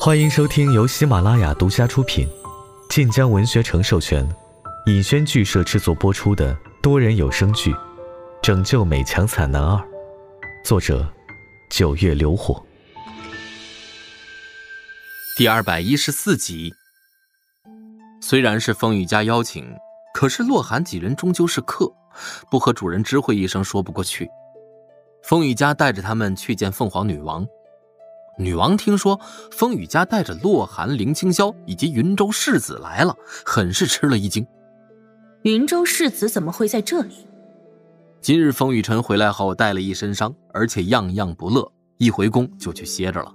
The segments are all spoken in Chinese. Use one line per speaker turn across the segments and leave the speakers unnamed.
欢迎收听由喜马拉雅独家出品、晋江文学城授权、尹轩剧社制作播出的多人有声剧《拯救美强惨男二》，作者：九月流火，
第二百一十四集。虽然是风雨家邀请，可是洛寒几人终究是客，不和主人知会一声说不过去。风雨家带着他们去见凤凰女王。女王听说风雨家带着洛寒、林清霄以及云州世子来了，很是吃了一惊。
云州世子怎么会在这里？
今日风雨晨回来后带了一身伤，而且样样不乐，一回宫就去歇着了。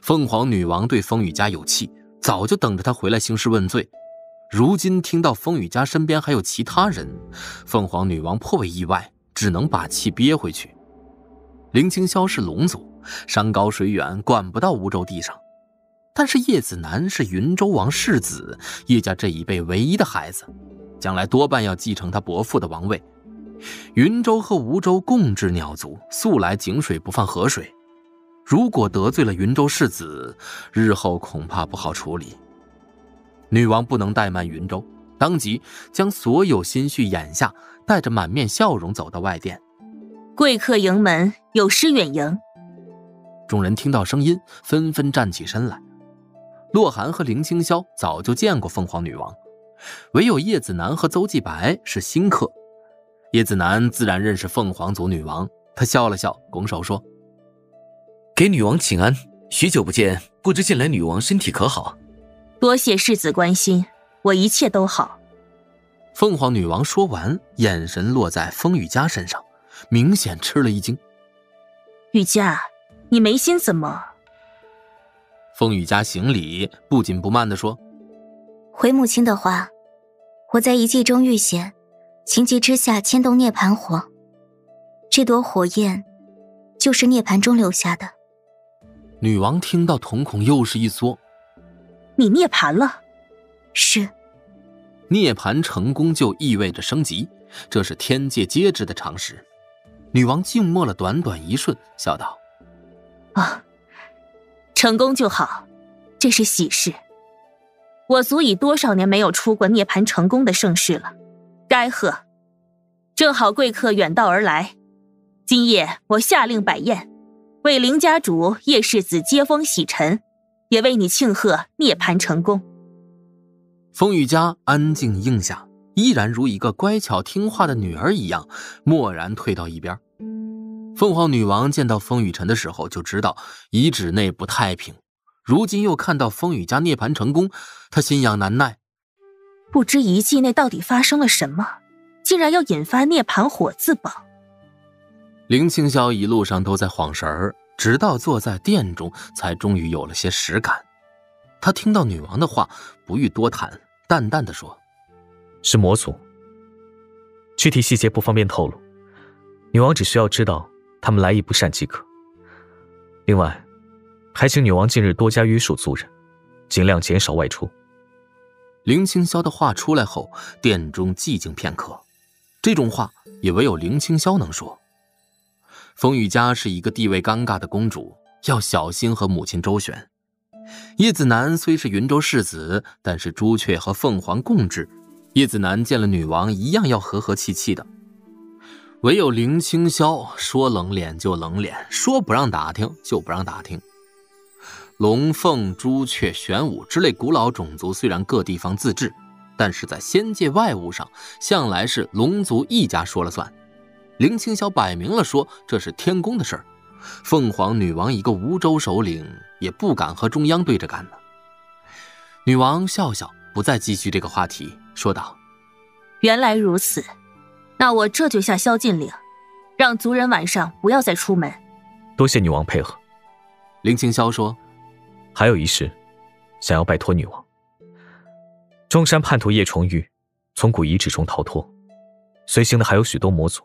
凤凰女王对风雨家有气，早就等着他回来兴师问罪。如今听到风雨家身边还有其他人，凤凰女王颇为意外，只能把气憋回去。林清霄是龙族。山高水远，管不到梧州地上。但是叶子南是云州王世子，叶家这一辈唯一的孩子，将来多半要继承他伯父的王位。云州和梧州共治鸟族，素来井水不犯河水。如果得罪了云州世子，日后恐怕不好处理。女王不能怠慢云州，当即将所有心绪掩下，带着满面笑容走到外殿。
贵客迎门，有失远迎。
众人听到声音，纷纷站起身来。洛寒和林清霄早就见过凤凰女王，唯有叶子楠和邹继白是新客。叶子楠自然认识凤凰族女王，他笑了笑，拱手说：“
给女王请安，许久不见，不知近来女王身体可好？”
多谢世子关心，我一切都好。
凤凰女王说完，眼神落在风雨家身上，明显吃了一惊。
雨家。你没心怎么？
风雨家行礼，不紧不慢的说：“
回母亲的话，我在一计中遇险，情急之下牵动涅槃火，这朵火焰就是涅槃中留下的。”
女王听到，瞳孔又是一缩：“
你涅槃了？”“
是。”
涅槃成功就意味着升级，这是天界皆知的常识。女王静默了短短一瞬，笑道。
啊，成功就好，这是喜事。我足以多少年没有出过涅槃成功的盛世了，该贺。正好贵客远道而来，今夜我下令摆宴，为林家主叶世子接风洗尘，也为你庆贺涅槃成功。
风雨家安静应下，依然如一个乖巧听话的女儿一样，默然退到一边。凤凰女王见到风雨尘的时候，就知道遗址内不太平。如今又看到风雨家涅槃成功，她心痒难耐。
不知遗迹内到底发生了什么，竟然要引发涅槃火自爆。
林清霄一路上都在晃神儿，直到坐在殿中，才终于有了些实感。他听到女王的话，不欲多谈，淡淡的说：“
是魔族，具体细节不方便透露。女王只需要知道。”他们来意不善即可。另外，还请女王近日多加约束族人，尽量减少外出。
林清霄的话出来后，殿中寂静片刻。这种话也唯有林清霄能说。风雨家是一个地位尴尬的公主，要小心和母亲周旋。叶子楠虽是云州世子，但是朱雀和凤凰共治，叶子楠见了女王一样要和和气气的。唯有林清霄说冷脸就冷脸，说不让打听就不让打听。龙凤、朱雀、玄武之类古老种族虽然各地方自治，但是在仙界外物上，向来是龙族一家说了算。林清霄摆明了说这是天宫的事儿，凤凰女王一个梧州首领也不敢和中央对着干呢。女王笑笑，不再继续这个话题，说道：“
原来如此。”那我这就下宵禁令，让族人晚上不要再出门。
多谢女王配合。
林清霄说：“
还有一事，想要拜托女王。中山叛徒叶重玉从古遗址中逃脱，随行的还有许多魔族。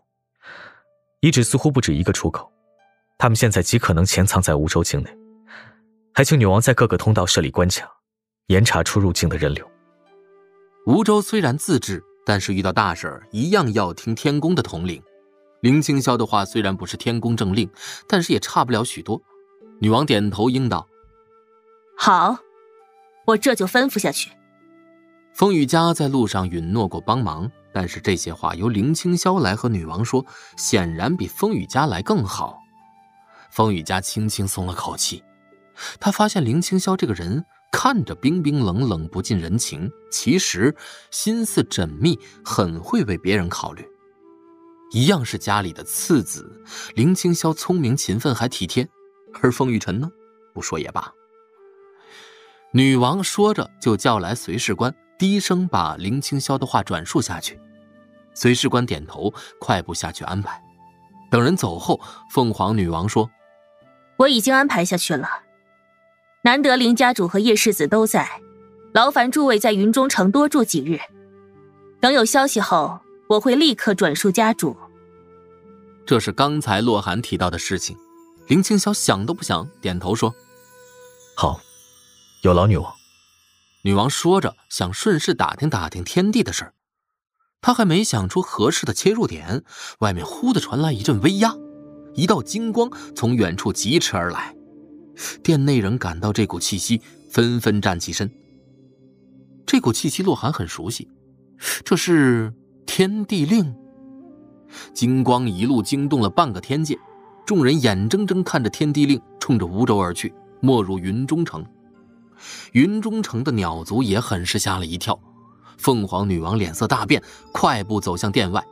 遗址似乎不止一个出口，他们现在极可能潜藏在梧州境内。还请女王在各个通道设立关卡，严查出入境的人流。
梧州虽然自治。”但是遇到大事儿，一样要听天宫的统领。林清霄的话虽然不是天宫政令，但是也差不了许多。女王点头应道：“
好，我这就吩咐下去。
风雨家在路上允诺过帮忙，但是这些话由林清霄来和女王说，显然比风雨家来更好。风雨家轻轻松了口气，他发现林清霄这个人看着冰冰冷冷、不近人情，其实心思缜密，很会为别人考虑。一样是家里的次子，林青霄聪明勤奋还体贴，而风雨晨呢，不说也罢。女王说着，就叫来随侍官。低声把林青霄的话转述下去，随侍官点头，快步下去安排。等人走后，凤凰女王说：“
我已经安排下去了。难得林家主和叶世子都在，劳烦诸位在云中城多住几日。等有消息后，我会立刻转述家主。”
这是刚才洛寒提到的事情。林青霄想都不想，点头说：“
好，有劳女王。”
女王说着，想顺势打听打听天地的事儿，她还没想出合适的切入点，外面忽的传来一阵威压，一道金光从远处疾驰而来。殿内人感到这股气息，纷纷站起身。这股气息，洛寒很熟悉，这是天地令。金光一路惊动了半个天界，众人眼睁睁看着天地令冲着梧州而去，没入云中城。云中城的鸟族也很是吓了一跳，凤凰女王脸色大变，快步走向殿外。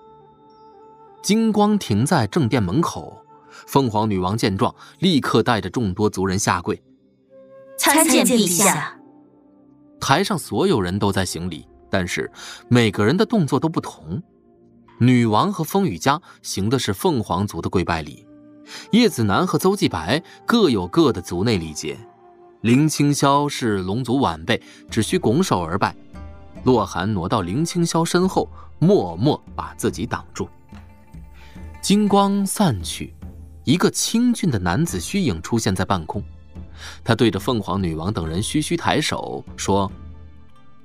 金光停在正殿门口，凤凰女王见状，立刻带着众多族人下跪，
参见陛下。
台上所有人都在行礼，但是每个人的动作都不同。女王和风雨家行的是凤凰族的跪拜礼，叶子楠和邹继白各有各的族内礼节。林青霄是龙族晚辈，只需拱手而拜。洛寒挪到林青霄身后，默默把自己挡住。金光散去，一个清俊的男子虚影出现在半空。他对着凤凰女王等人虚虚抬手说：“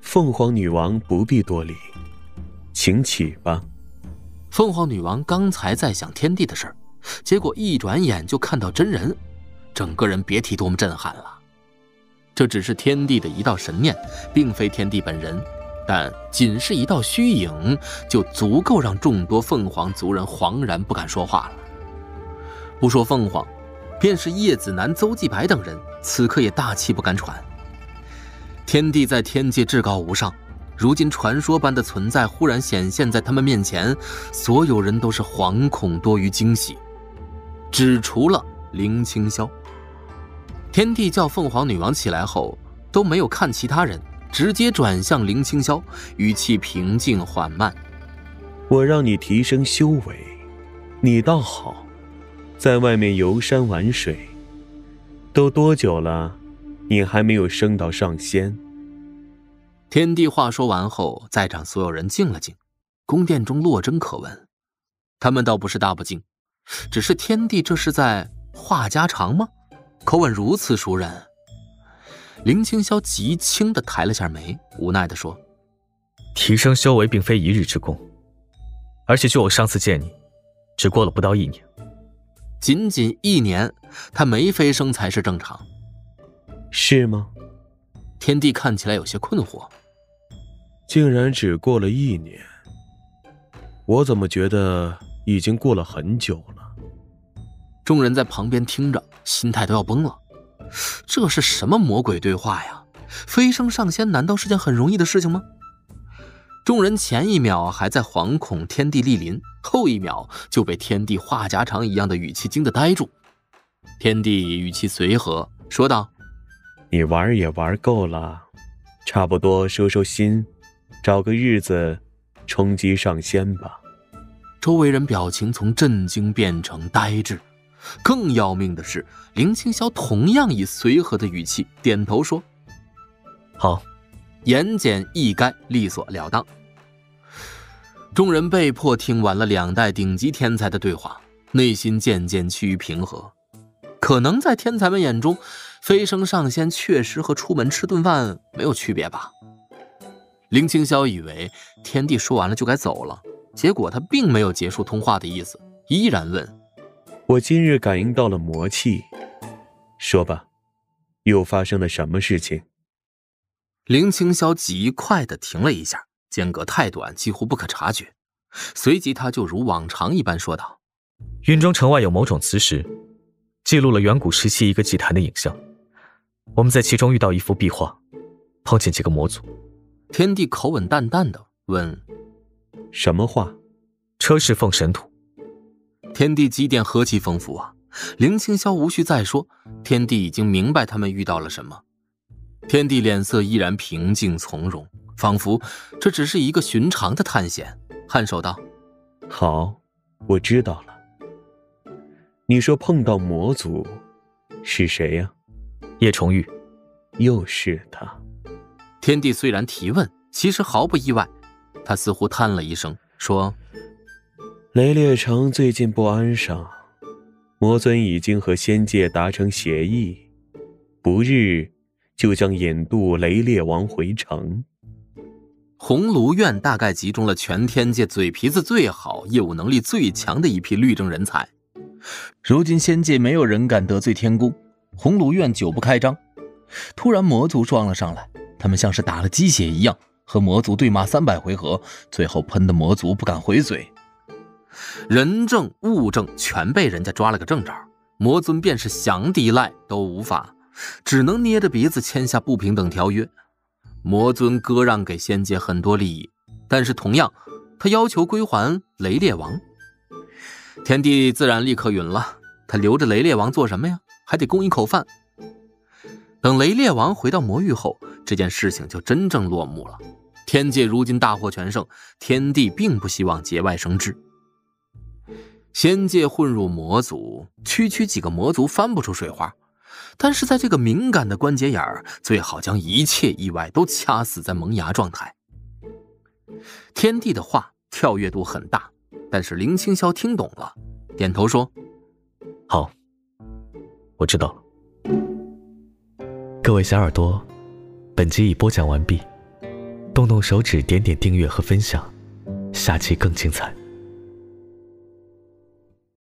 凤凰女王不必多礼，请起吧。”
凤凰女王刚才在想天地的事儿，结果一转眼就看到真人，整个人别提多么震撼了。这只是天帝的一道神念，并非天帝本人，但仅是一道虚影，就足够让众多凤凰族人惶然不敢说话了。不说凤凰，便是叶子楠、邹继白等人，此刻也大气不敢喘。天帝在天界至高无上，如今传说般的存在忽然显现在他们面前，所有人都是惶恐多于惊喜，只除了林清霄。天帝叫凤凰女王起来后，都没有看其他人，直接转向林清霄，语气平静缓慢：“
我让你提升修为，你倒好，在外面游山玩水。都多久了，你还没有升到上仙？”
天帝话说完后，在场所有人静了静，宫殿中落针可闻。他们倒不是大不敬，只是天帝这是在话家常吗？口吻如此熟稔，林青霄极轻的抬了下眉，无奈的说：“
提升修为并非一日之功，而且就我上次见你，只过了不到一年。
仅仅一年，他没飞升才是正常，
是吗？”
天帝看起来有些困惑，
竟然只过了一年，我怎么觉得已经过了很久了？
众人在旁边听着，心态都要崩了。这是什么魔鬼对话呀？飞升上仙难道是件很容易的事情吗？众人前一秒还在惶恐天地莅临，后一秒就被天地话家常一样的语气惊得呆住。天帝语气随和说道：“
你玩也玩够了，差不多收收心，找个日子冲击上仙吧。”
周围人表情从震惊变成呆滞。更要命的是，林青霄同样以随和的语气点头说：“
好。”
言简意赅，利索了当。众人被迫听完了两代顶级天才的对话，内心渐渐趋于平和。可能在天才们眼中，飞升上仙确实和出门吃顿饭没有区别吧。林青霄以为天帝说完了就该走了，结果他并没有结束通话的意思，依然问。
我今日感应到了魔气，说吧。又发生了什么事情？
林青霄极快的停了一下，间隔太短，几乎不可察觉。随即，他就如往常一般说道：“
云中城外有某种磁石，记录了远古时期一个祭坛的影像。我们在其中遇到一幅壁画，碰见几个魔族。”
天帝口吻淡淡的问：“
什么画？”
车氏奉神土。
天帝祭奠何其丰富啊！林青霄无需再说，天帝已经明白他们遇到了什么。天帝脸色依然平静从容，仿佛这只是一个寻常的探险。颔首道：“
好，我知道了。你说碰到魔族，是谁呀？
叶崇玉，
又是他。”
天帝虽然提问，其实毫不意外。他似乎叹了一声，说：“
雷烈城最近不安生，魔尊已经和仙界达成协议，不日就将引渡雷烈王回城。”
红炉院大概集中了全天界嘴皮子最好、业务能力最强的一批律政人才。
如今仙界没有人敢得罪天宫，红炉院久不开张。突然魔族撞了上来，他们像是打了鸡血一样，和魔族对骂三百回合，最后喷的魔族不敢回嘴。
人证物证全被人家抓了个正着，魔尊便是想抵赖都无法，只能捏着鼻子签下不平等条约。魔尊割让给仙界很多利益，但是同样，他要求归还雷烈王。天帝自然立刻允了。他留着雷烈王做什么呀？还得供一口饭。等雷烈王回到魔域后，这件事情就真正落幕了。天界如今大获全胜，天帝并不希望节外生枝。仙界混入魔族，区区几个魔族翻不出水花。但是在这个敏感的关节眼儿，最好将一切意外都掐死在萌芽状态。天帝的话跳跃度很大，但是林青霄听懂了，点头说：“
好，我知道了。”各位小耳朵，本集已播讲完毕，动动手指点点订阅和分享，下期更精彩。